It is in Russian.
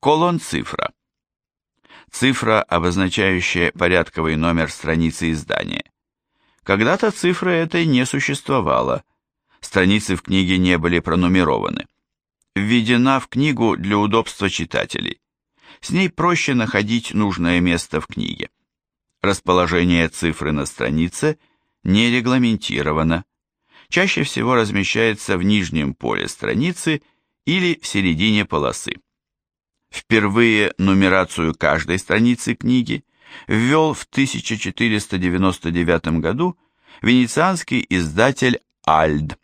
Колон-цифра. Цифра, обозначающая порядковый номер страницы издания. Когда-то цифры этой не существовало, страницы в книге не были пронумерованы. Введена в книгу для удобства читателей. С ней проще находить нужное место в книге. Расположение цифры на странице не регламентировано. Чаще всего размещается в нижнем поле страницы или в середине полосы. Впервые нумерацию каждой страницы книги ввел в 1499 году венецианский издатель Альд.